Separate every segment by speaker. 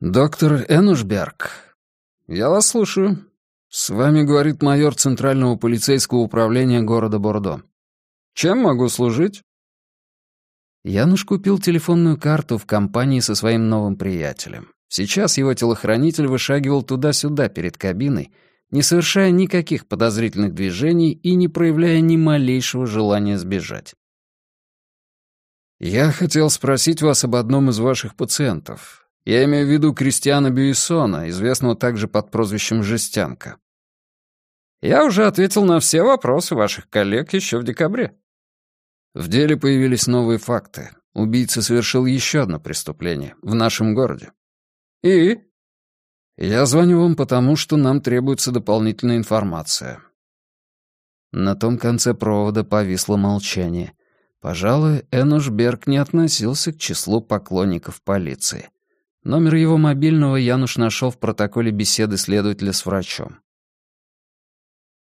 Speaker 1: «Доктор Энушберг, я вас слушаю. С вами говорит майор Центрального полицейского управления города Бордо. Чем могу служить?» Януш купил телефонную карту в компании со своим новым приятелем. Сейчас его телохранитель вышагивал туда-сюда перед кабиной, не совершая никаких подозрительных движений и не проявляя ни малейшего желания сбежать. «Я хотел спросить вас об одном из ваших пациентов. Я имею в виду Кристиана Бюйсона, известного также под прозвищем «Жестянка». Я уже ответил на все вопросы ваших коллег еще в декабре. В деле появились новые факты. Убийца совершил еще одно преступление в нашем городе. И? Я звоню вам потому, что нам требуется дополнительная информация. На том конце провода повисло молчание. Пожалуй, Энуш Берг не относился к числу поклонников полиции. Номер его мобильного Януш нашел в протоколе беседы следователя с врачом.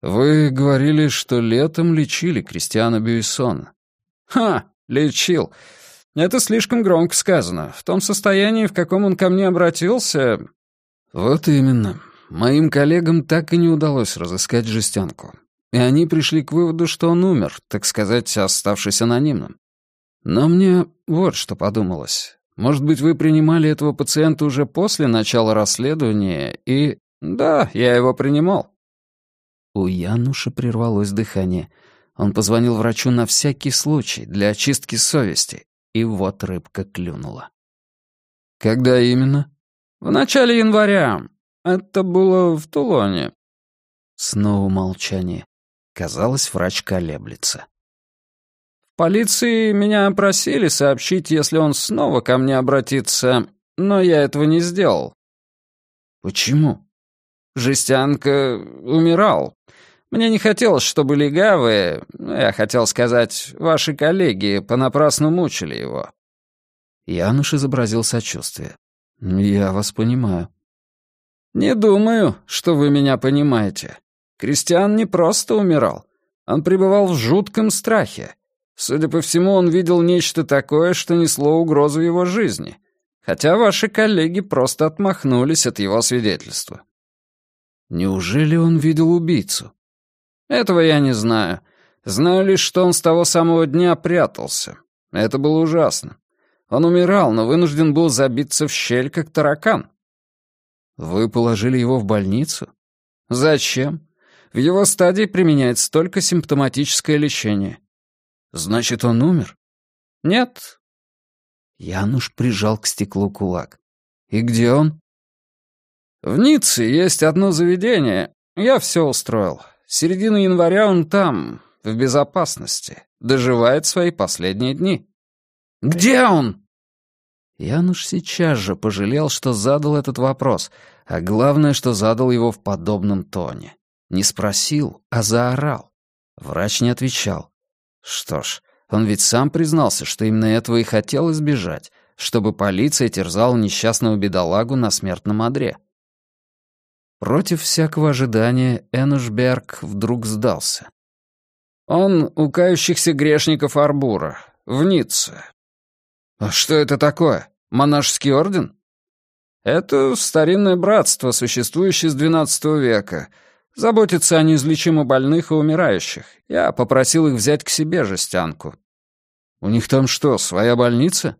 Speaker 1: «Вы говорили, что летом лечили Кристиана Бюйсона». «Ха, лечил. Это слишком громко сказано. В том состоянии, в каком он ко мне обратился...» «Вот именно. Моим коллегам так и не удалось разыскать жестянку. И они пришли к выводу, что он умер, так сказать, оставшись анонимным. Но мне вот что подумалось. Может быть, вы принимали этого пациента уже после начала расследования и... Да, я его принимал. У Януша прервалось дыхание. Он позвонил врачу на всякий случай, для очистки совести. И вот рыбка клюнула. Когда именно? В начале января. Это было в Тулоне. Снова молчание. Казалось, врач колеблется полиции меня просили сообщить, если он снова ко мне обратится, но я этого не сделал. Почему? Жестянка умирал. Мне не хотелось, чтобы легавые, я хотел сказать, ваши коллеги понапрасну мучили его. Януш изобразил сочувствие. «Я вас понимаю». «Не думаю, что вы меня понимаете. Кристиан не просто умирал. Он пребывал в жутком страхе. Судя по всему, он видел нечто такое, что несло угрозу его жизни, хотя ваши коллеги просто отмахнулись от его свидетельства. Неужели он видел убийцу? Этого я не знаю. Знаю лишь, что он с того самого дня прятался. Это было ужасно. Он умирал, но вынужден был забиться в щель, как таракан. Вы положили его в больницу? Зачем? В его стадии применяется только симптоматическое лечение. Значит, он умер? Нет. Януш прижал к стеклу кулак. И где он? В Ницце есть одно заведение. Я все устроил. Середину января он там, в безопасности. Доживает свои последние дни. Где он? Януш сейчас же пожалел, что задал этот вопрос, а главное, что задал его в подобном тоне. Не спросил, а заорал. Врач не отвечал. Что ж, он ведь сам признался, что именно этого и хотел избежать, чтобы полиция терзала несчастного бедолагу на смертном одре. Против всякого ожидания Энушберг вдруг сдался. «Он у кающихся грешников Арбура, в Ницце». «А что это такое? Монашеский орден?» «Это старинное братство, существующее с XII века», Заботиться о неизлечимо больных и умирающих. Я попросил их взять к себе жестянку. У них там что, своя больница?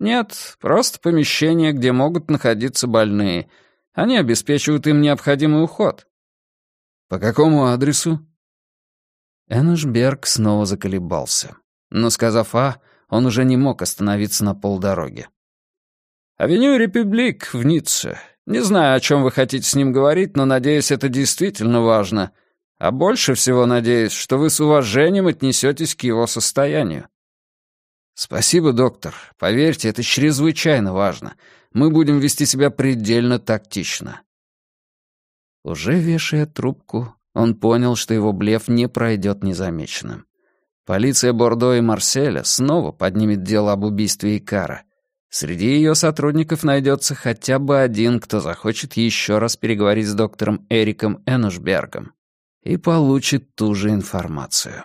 Speaker 1: Нет, просто помещение, где могут находиться больные. Они обеспечивают им необходимый уход. По какому адресу? Эннешберг снова заколебался. Но, сказав «А», он уже не мог остановиться на полдороге. «Авеню Републик в Ницце. Не знаю, о чем вы хотите с ним говорить, но, надеюсь, это действительно важно. А больше всего надеюсь, что вы с уважением отнесетесь к его состоянию. Спасибо, доктор. Поверьте, это чрезвычайно важно. Мы будем вести себя предельно тактично. Уже вешая трубку, он понял, что его блеф не пройдет незамеченным. Полиция Бордо и Марселя снова поднимет дело об убийстве Икара. Среди ее сотрудников найдется хотя бы один, кто захочет еще раз переговорить с доктором Эриком Энушбергом и получит ту же информацию.